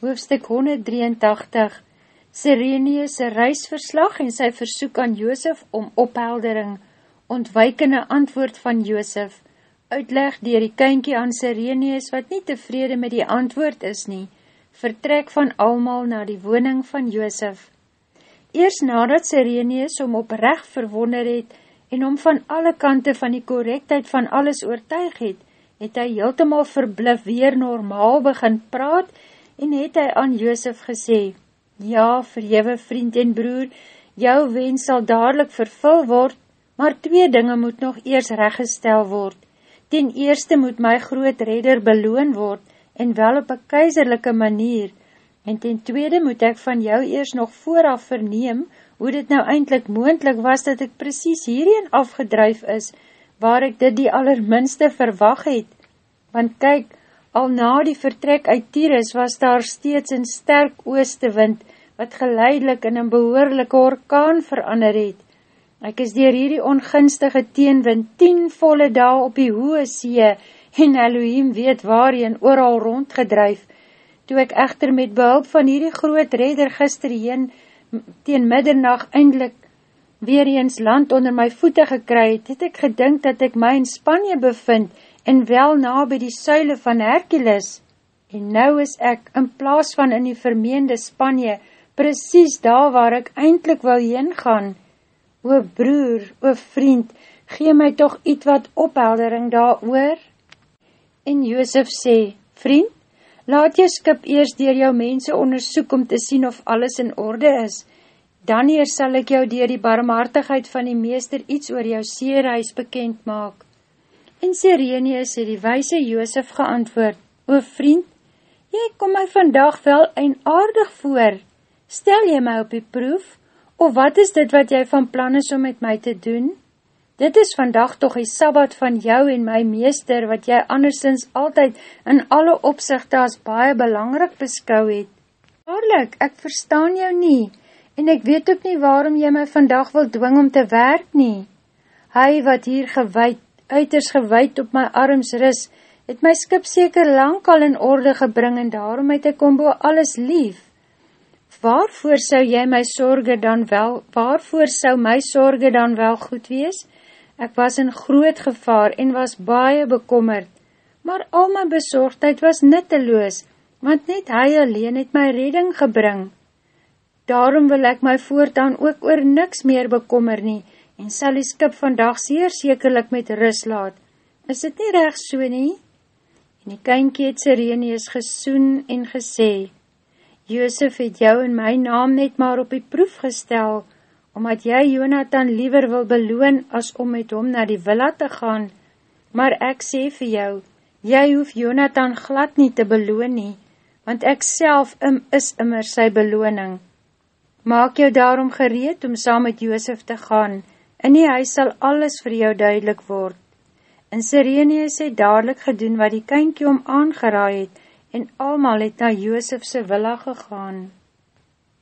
Hoofstuk 183 Sirenius' reisverslag en sy versoek aan Joosef om opheldering, ontwijkende antwoord van Joosef, uitleg dier die kynkie aan Sirenius wat nie tevrede met die antwoord is nie, vertrek van almal na die woning van Joosef. Eers nadat Sirenius om oprecht verwonder het en om van alle kante van die correctheid van alles oortuig het, het hy heeltemaal verblif weer normaal begin praat en het hy aan Joosef gesê, Ja, verhewe vriend en broer, jou wens sal dadelijk vervul word, maar twee dinge moet nog eers reggestel word. Ten eerste moet my groot redder beloon word, en wel op een keizerlijke manier, en ten tweede moet ek van jou eers nog vooraf verneem, hoe dit nou eindelijk moendlik was, dat ek precies hierheen afgedruif is, waar ek dit die allerminste verwag het. Want kyk, Al na die vertrek uit Tyrus was daar steeds een sterk oostewind, wat geleidelik in een behoorlijke orkaan verander het. Ek is dier hierdie ongunstige teenwind tien volle daal op die hoë see en Elohim weet waarin ooral rondgedruif. Toe ek echter met behulp van hierdie groot redder gister heen teen middernacht eindelijk weer eens land onder my voete gekry het, het ek gedink dat ek my in Spanje bevind en wel na by die suile van Hercules, en nou is ek, in plaas van in die vermeende Spanje, precies daar waar ek eindelijk wil heen gaan. O broer, o vriend, gee my toch iets wat opheldering daar oor? En Joosef sê, vriend, laat jou skip eers dier jou mense ondersoek om te sien of alles in orde is. Dan eers sal ek jou dier die barmhartigheid van die meester iets oor jou seereis bekend maak. En Sirenius het die wijse Joosef geantwoord, O vriend, jy kom my vandag wel einaardig voor. Stel jy my op die proef, of wat is dit wat jy van plan is om met my te doen? Dit is vandag toch die sabbat van jou en my meester, wat jy andersins altyd in alle opzichte as baie belangrik beskou het. Waarlik, ek verstaan jou nie, en ek weet ook nie waarom jy my vandag wil dwing om te werk nie. Hy wat hier gewyd uiters gewyd op my arms ris, het my skip seker lang al in orde gebring en daarom het ek om bo alles lief. Waarvoor sou jy my sorge dan wel, waarvoor sou my sorge dan wel goed wees? Ek was in groot gevaar en was baie bekommerd, maar al my bezorgdheid was nitteloos, want net hy alleen het my redding gebring. Daarom wil ek my voortaan ook oor niks meer bekommer nie, en sal die skip vandag zeer sekerlik met rus laat. Is dit nie recht so nie? En die kynkie het Sireneus gesoen en gesê, Joosef het jou in my naam net maar op die proef gestel, omdat jy Jonathan liever wil beloon as om met hom na die villa te gaan. Maar ek sê vir jou, jy hoef Jonathan glad nie te beloon nie, want ek self im is immer sy beloning. Maak jou daarom gereed om saam met Joosef te gaan, In die huis sal alles vir jou duidelik word. En Sireneus het dadelijk gedoen wat die kynkie om aangeraai het en almal het na Joosefse villa gegaan.